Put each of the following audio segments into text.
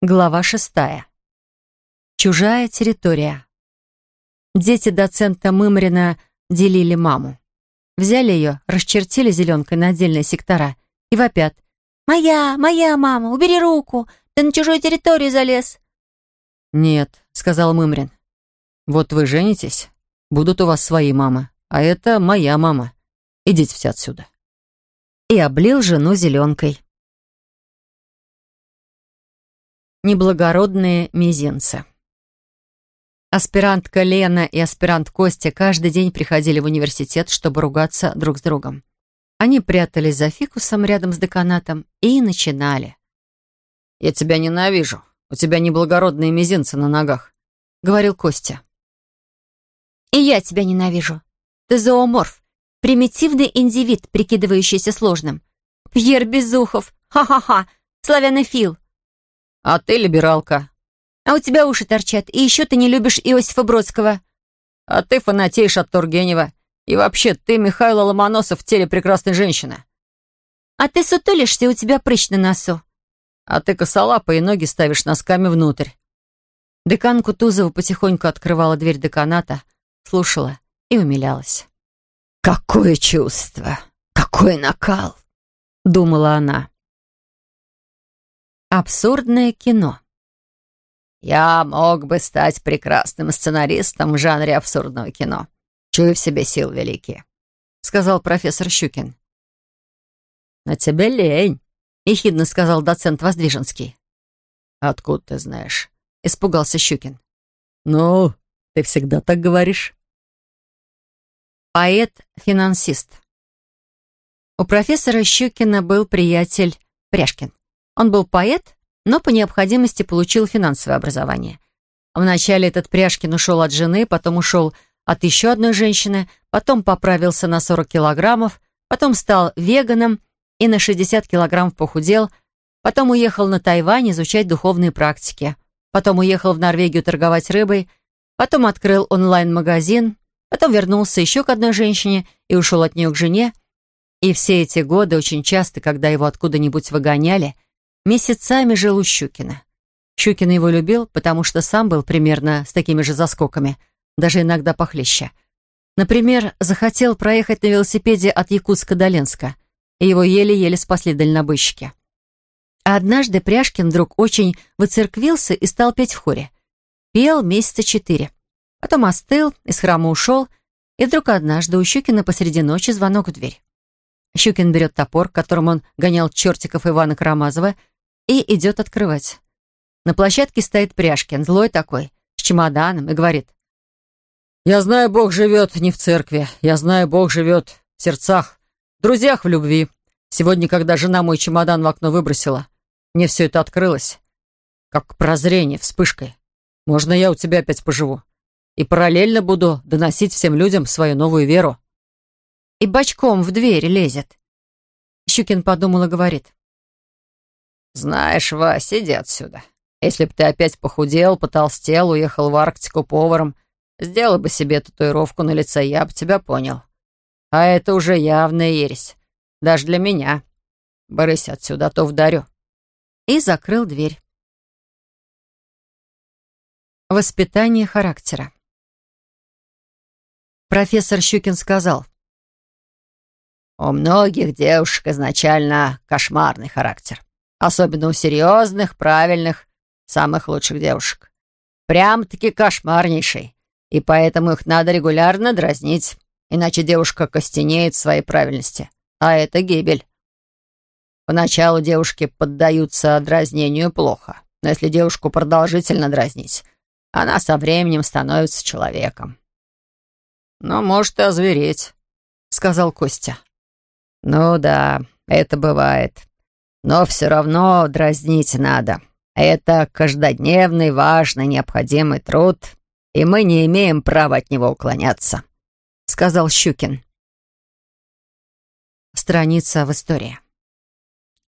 Глава шестая. Чужая территория. Дети доцента Мымрина делили маму. Взяли ее, расчертили зеленкой на отдельные сектора и вопят. «Моя, моя мама, убери руку! Ты на чужую территорию залез!» «Нет», — сказал Мымрин. «Вот вы женитесь, будут у вас свои мамы, а это моя мама. Идите все отсюда». И облил жену зеленкой. Неблагородные мизинцы. Аспирантка Лена и аспирант Костя каждый день приходили в университет, чтобы ругаться друг с другом. Они прятались за фикусом рядом с деканатом и начинали. «Я тебя ненавижу. У тебя неблагородные мизинцы на ногах», — говорил Костя. «И я тебя ненавижу. Ты зооморф, примитивный индивид, прикидывающийся сложным. Пьер Безухов, ха-ха-ха, славянофил». «А ты либералка». «А у тебя уши торчат, и еще ты не любишь Иосифа Бродского». «А ты фанатеешь от Тургенева. И вообще, ты Михаил Ломоносов в теле прекрасной женщины». «А ты сутулишься, у тебя прыщ на носу». «А ты косолапа и ноги ставишь носками внутрь». Декан Кутузова потихоньку открывала дверь деканата, слушала и умилялась. «Какое чувство! Какой накал!» — думала она. Абсурдное кино. «Я мог бы стать прекрасным сценаристом в жанре абсурдного кино. Чую в себе сил великие», — сказал профессор Щукин. «На тебе лень», — ехидно сказал доцент Воздвиженский. «Откуда ты знаешь?» — испугался Щукин. «Ну, ты всегда так говоришь». Поэт-финансист. У профессора Щукина был приятель Пряшкин. Он был поэт, но по необходимости получил финансовое образование. Вначале этот Пряшкин ушел от жены, потом ушел от еще одной женщины, потом поправился на 40 килограммов, потом стал веганом и на 60 килограммов похудел, потом уехал на Тайвань изучать духовные практики, потом уехал в Норвегию торговать рыбой, потом открыл онлайн-магазин, потом вернулся еще к одной женщине и ушел от нее к жене, и все эти годы очень часто, когда его откуда-нибудь выгоняли, месяцами жил у Щукина. Щукин его любил, потому что сам был примерно с такими же заскоками – даже иногда похлеще. Например, захотел проехать на велосипеде от Якутска до Ленска, и его еле-еле спасли дальнобойщики. А однажды Пряшкин вдруг очень выцерквился и стал петь в хоре. Пел месяца четыре. Потом остыл, из храма ушел, и вдруг однажды у Щукина посреди ночи звонок в дверь. Щукин берет топор, которым он гонял чертиков Ивана Карамазова, и идет открывать. На площадке стоит Пряшкин, злой такой, с чемоданом, и говорит, я знаю, Бог живет не в церкви. Я знаю, Бог живет в сердцах, в друзьях, в любви. Сегодня, когда жена мой чемодан в окно выбросила, мне все это открылось. Как прозрение, вспышкой. Можно я у тебя опять поживу? И параллельно буду доносить всем людям свою новую веру. И бочком в дверь лезет. Щукин подумал и говорит. «Знаешь, Вася, иди отсюда. Если б ты опять похудел, потолстел, уехал в Арктику поваром, Сделал бы себе татуировку на лице, я бы тебя понял. А это уже явная ересь. Даже для меня. Брысь отсюда, а то вдарю». И закрыл дверь. Воспитание характера. Профессор Щукин сказал. «У многих девушек изначально кошмарный характер. Особенно у серьезных, правильных, самых лучших девушек. Прям-таки кошмарнейший. И поэтому их надо регулярно дразнить, иначе девушка костенеет в своей правильности. А это гибель. Поначалу девушки поддаются дразнению плохо, но если девушку продолжительно дразнить, она со временем становится человеком. «Ну, может и озвереть», — сказал Костя. «Ну да, это бывает. Но все равно дразнить надо. Это каждодневный, важный, необходимый труд, и мы не имеем права от него уклоняться», — сказал Щукин. Страница в истории.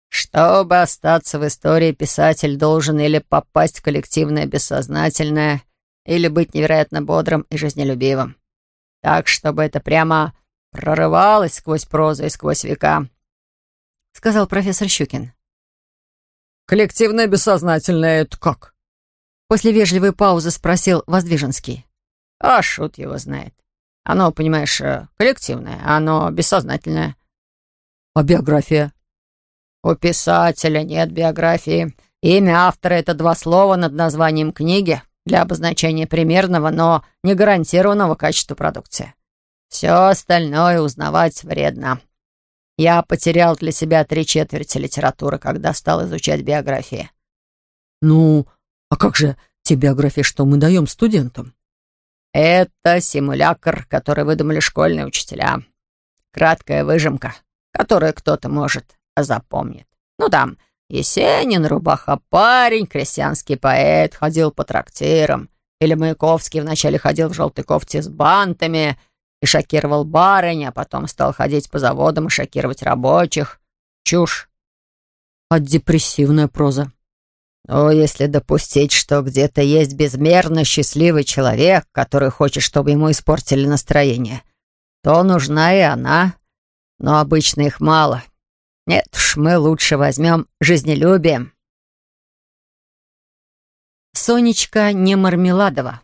Чтобы остаться в истории, писатель должен или попасть в коллективное бессознательное, или быть невероятно бодрым и жизнелюбивым. Так, чтобы это прямо прорывалось сквозь прозу и сквозь века, — сказал профессор Щукин. коллективное бессознательное — это как?» После вежливой паузы спросил Воздвиженский. «А шут его знает. Оно, понимаешь, э, коллективное, оно бессознательное». «А биография?» «У писателя нет биографии. Имя автора — это два слова над названием книги для обозначения примерного, но не гарантированного качества продукции. Все остальное узнавать вредно. Я потерял для себя три четверти литературы, когда стал изучать биографии». «Ну, а как же те биографии, что мы даем студентам?» «Это симулятор, который выдумали школьные учителя. Краткая выжимка, которую кто-то, может, запомнит. Ну, там, Есенин, рубаха парень, крестьянский поэт, ходил по трактирам. Или Маяковский вначале ходил в желтой кофте с бантами и шокировал барынь, а потом стал ходить по заводам и шокировать рабочих. Чушь. А депрессивная проза? Но если допустить, что где-то есть безмерно счастливый человек, который хочет, чтобы ему испортили настроение, то нужна и она. Но обычно их мало. Нет уж, мы лучше возьмем жизнелюбие. Сонечка не Мармеладова.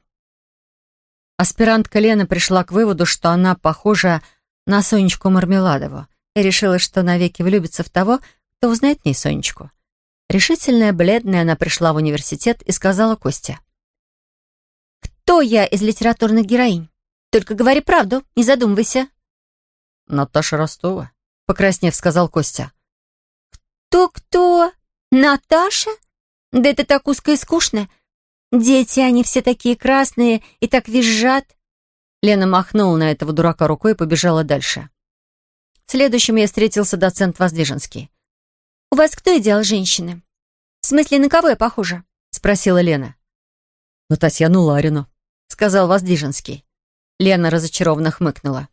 Аспирантка Лена пришла к выводу, что она похожа на Сонечку Мармеладову и решила, что навеки влюбится в того, кто узнает в ней Сонечку. Решительная, бледная, она пришла в университет и сказала Косте. «Кто я из литературных героинь? Только говори правду, не задумывайся». «Наташа Ростова», — покраснев, сказал Костя. «Кто-кто? Наташа? Да это так узко и скучно. Дети, они все такие красные и так визжат». Лена махнула на этого дурака рукой и побежала дальше. Следующим я встретился доцент Воздвиженский. «У вас кто идеал женщины? В смысле, на кого я похожа?» — спросила Лена. «На Татьяну Ларину», — сказал Воздвиженский. Лена разочарованно хмыкнула.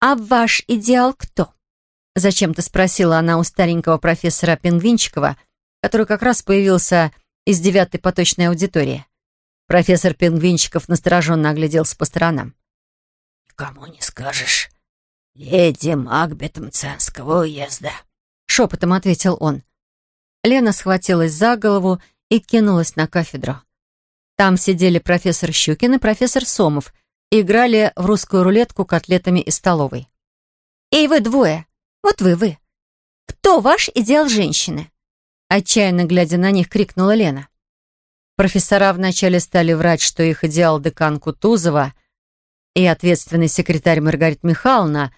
«А ваш идеал кто?» — зачем-то спросила она у старенького профессора Пингвинчикова, который как раз появился из девятой поточной аудитории. Профессор Пингвинчиков настороженно огляделся по сторонам. «Кому не скажешь, леди Макбет Мценского уезда», шепотом ответил он. Лена схватилась за голову и кинулась на кафедру. Там сидели профессор Щукин и профессор Сомов и играли в русскую рулетку котлетами из столовой. «Эй, вы двое! Вот вы, вы! Кто ваш идеал женщины?» Отчаянно глядя на них, крикнула Лена. Профессора вначале стали врать, что их идеал декан Кутузова и ответственный секретарь Маргарита Михайловна,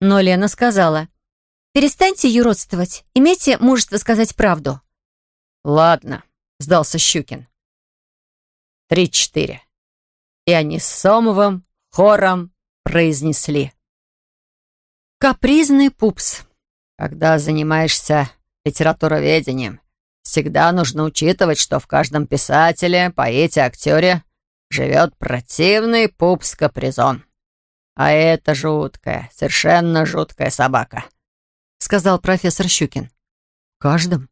но Лена сказала — Перестаньте юродствовать. Имейте мужество сказать правду». «Ладно», — сдался Щукин. «Три-четыре». И они с Сомовым хором произнесли. «Капризный пупс». Когда занимаешься литературоведением, всегда нужно учитывать, что в каждом писателе, поэте, актере живет противный пупс-капризон. А это жуткая, совершенно жуткая собака — сказал профессор Щукин. «Каждом?»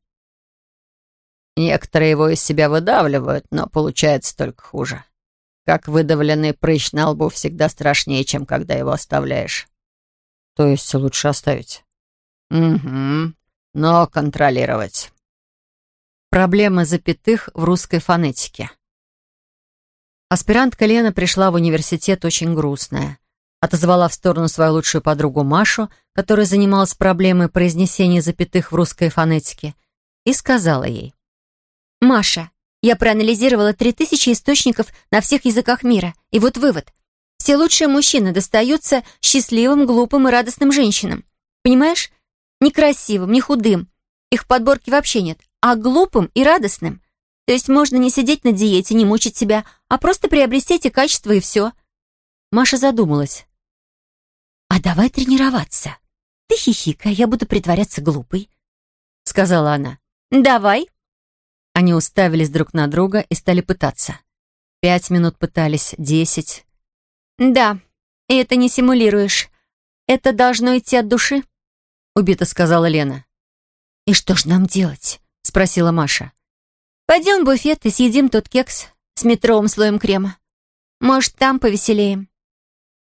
Некоторые его из себя выдавливают, но получается только хуже. Как выдавленный прыщ на лбу всегда страшнее, чем когда его оставляешь. То есть лучше оставить? Угу, но контролировать. Проблема запятых в русской фонетике. Аспирантка Лена пришла в университет очень грустная отозвала в сторону свою лучшую подругу Машу, которая занималась проблемой произнесения запятых в русской фонетике, и сказала ей. «Маша, я проанализировала три тысячи источников на всех языках мира, и вот вывод. Все лучшие мужчины достаются счастливым, глупым и радостным женщинам. Понимаешь? Не красивым, худым. Их в подборке вообще нет. А глупым и радостным. То есть можно не сидеть на диете, не мучить себя, а просто приобрести эти качества и все». Маша задумалась. «А давай тренироваться. Ты хихикай, я буду притворяться глупой», — сказала она. «Давай». Они уставились друг на друга и стали пытаться. Пять минут пытались, десять. «Да, и это не симулируешь. Это должно идти от души», — убито сказала Лена. «И что ж нам делать?» — спросила Маша. «Пойдем в буфет и съедим тот кекс с метровым слоем крема. Может, там повеселее».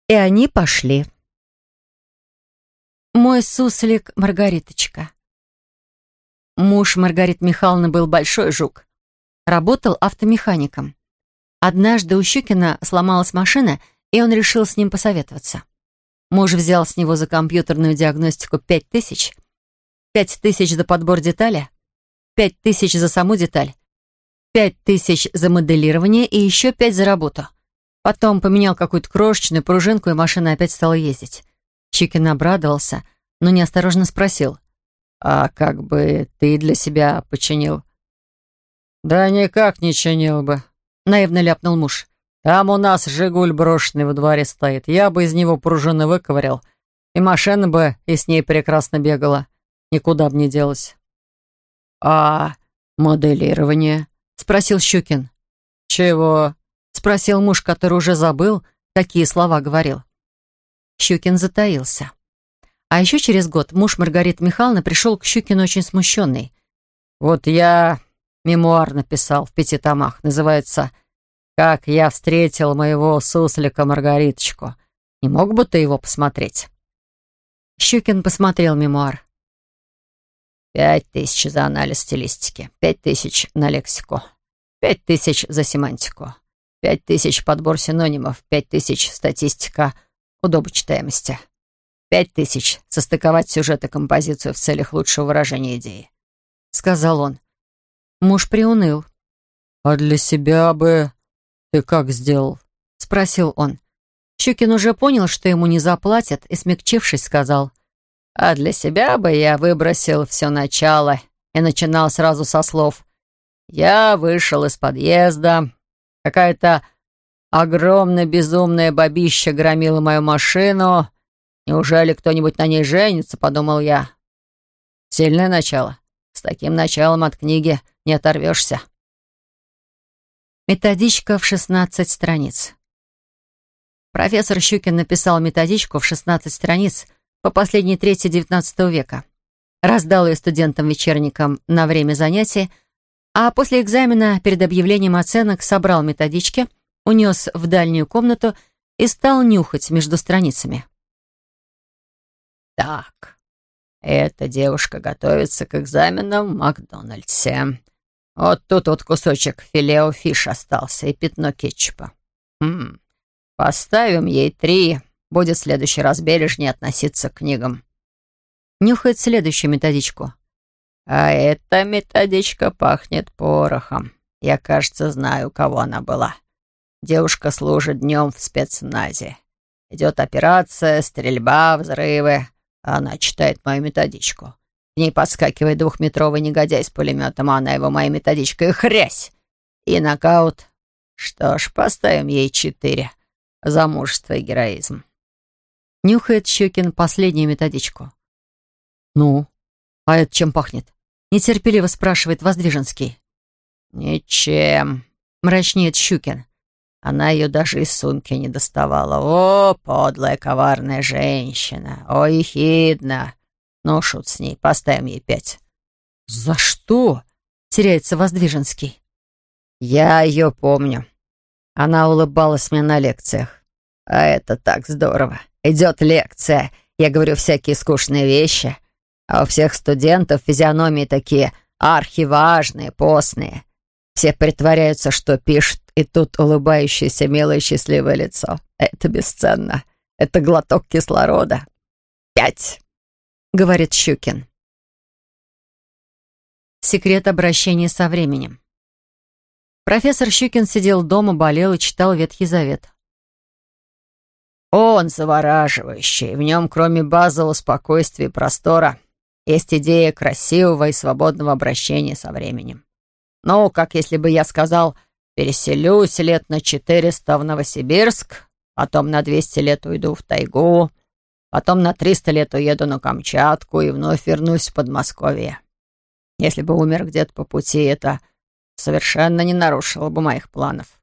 И они пошли. Мой суслик Маргариточка. Муж Маргариты Михайловны был большой жук. Работал автомехаником. Однажды у Щукина сломалась машина, и он решил с ним посоветоваться. Муж взял с него за компьютерную диагностику пять тысяч, пять тысяч за подбор детали, пять тысяч за саму деталь, пять тысяч за моделирование и еще пять за работу. Потом поменял какую-то крошечную пружинку, и машина опять стала ездить. Щукин обрадовался, но неосторожно спросил. «А как бы ты для себя починил?» «Да никак не чинил бы», — наивно ляпнул муж. «Там у нас «Жигуль» брошенный во дворе стоит. Я бы из него пружины выковырял, и машина бы и с ней прекрасно бегала. Никуда бы не делась». «А моделирование?» — спросил Щукин. «Чего?» — спросил муж, который уже забыл, какие слова говорил. Щукин затаился. А еще через год муж Маргариты Михайловны пришел к Щукину очень смущенный. «Вот я мемуар написал в пяти томах. Называется «Как я встретил моего суслика Маргариточку». Не мог бы ты его посмотреть?» Щукин посмотрел мемуар. «Пять тысяч за анализ стилистики, пять тысяч на лексику, пять тысяч за семантику, пять тысяч подбор синонимов, пять тысяч статистика удобочитаемости». Пять тысяч состыковать сюжет и композицию в целях лучшего выражения идеи», — сказал он. Муж приуныл. «А для себя бы ты как сделал?» — спросил он. Щукин уже понял, что ему не заплатят, и, смягчившись, сказал. «А для себя бы я выбросил все начало и начинал сразу со слов. Я вышел из подъезда, какая-то огромная безумная бабища громила мою машину, Неужели кто-нибудь на ней женится, подумал я. Сильное начало. С таким началом от книги не оторвешься. Методичка в 16 страниц. Профессор Щукин написал методичку в 16 страниц по последней трети XIX века. Раздал ее студентам-вечерникам на время занятий, а после экзамена перед объявлением оценок собрал методички, унес в дальнюю комнату и стал нюхать между страницами. Так, эта девушка готовится к экзаменам в Макдональдсе. Вот тут вот кусочек филео фиш остался и пятно кетчупа. Хм, поставим ей три. Будет в следующий раз бережнее относиться к книгам. Нюхает следующую методичку. А эта методичка пахнет порохом. Я, кажется, знаю, кого она была. Девушка служит днем в спецназе. Идет операция, стрельба, взрывы. Она читает мою методичку. В ней подскакивает двухметровый негодяй с пулеметом, а она его моей методичкой хрясь. И нокаут. Что ж, поставим ей четыре. За мужество и героизм. Нюхает Щекин последнюю методичку. «Ну, а это чем пахнет?» Нетерпеливо спрашивает Воздвиженский. «Ничем», — мрачнеет Щукин. Она ее даже из сумки не доставала. О, подлая, коварная женщина! О, ехидна! Ну, шут с ней, поставим ей пять. «За что?» — теряется Воздвиженский. «Я ее помню. Она улыбалась мне на лекциях. А это так здорово. Идет лекция. Я говорю всякие скучные вещи. А у всех студентов физиономии такие архиважные, постные. Все притворяются, что пишут, и тут улыбающееся, милое, счастливое лицо. Это бесценно. Это глоток кислорода. Пять, говорит Щукин. Секрет обращения со временем. Профессор Щукин сидел дома, болел и читал Ветхий Завет. Он завораживающий. В нем, кроме базового спокойствия и простора, есть идея красивого и свободного обращения со временем. Ну, как если бы я сказал, переселюсь лет на 400 в Новосибирск, потом на 200 лет уйду в тайгу, потом на 300 лет уеду на Камчатку и вновь вернусь в Подмосковье. Если бы умер где-то по пути, это совершенно не нарушило бы моих планов.